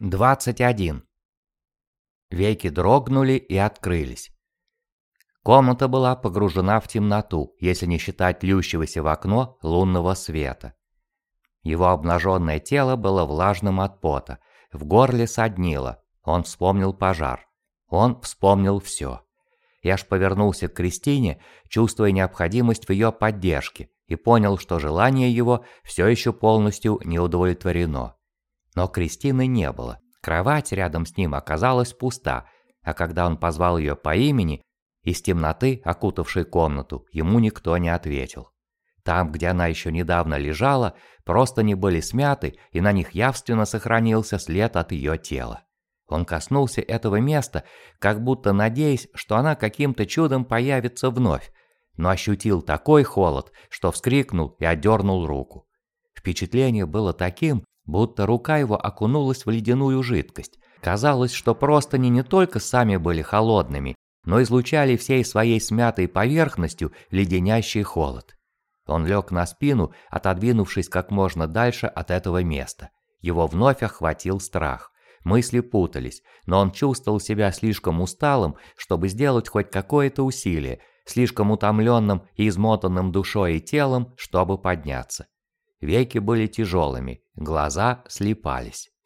21. Веки дрогнули и открылись. Комната была погружена в темноту, если не считать льющегося в окно лунного света. Его обнаженное тело было влажным от пота, в горле соднило, он вспомнил пожар. Он вспомнил все. Я ж повернулся к Кристине, чувствуя необходимость в ее поддержке, и понял, что желание его все еще полностью не удовлетворено. Но Кристины не было. Кровать рядом с ним оказалась пуста, а когда он позвал ее по имени, из темноты, окутавшей комнату, ему никто не ответил. Там, где она еще недавно лежала, просто не были смяты, и на них явственно сохранился след от ее тела. Он коснулся этого места, как будто надеясь, что она каким-то чудом появится вновь, но ощутил такой холод, что вскрикнул и отдернул руку. Впечатление было таким, будто рука его окунулась в ледяную жидкость. Казалось, что просто не не только сами были холодными, но излучали всей своей смятой поверхностью леденящий холод. Он лег на спину, отодвинувшись как можно дальше от этого места. Его вновь охватил страх. Мысли путались, но он чувствовал себя слишком усталым, чтобы сделать хоть какое-то усилие, слишком утомленным и измотанным душой и телом, чтобы подняться. Веки были тяжелыми, глаза слепались.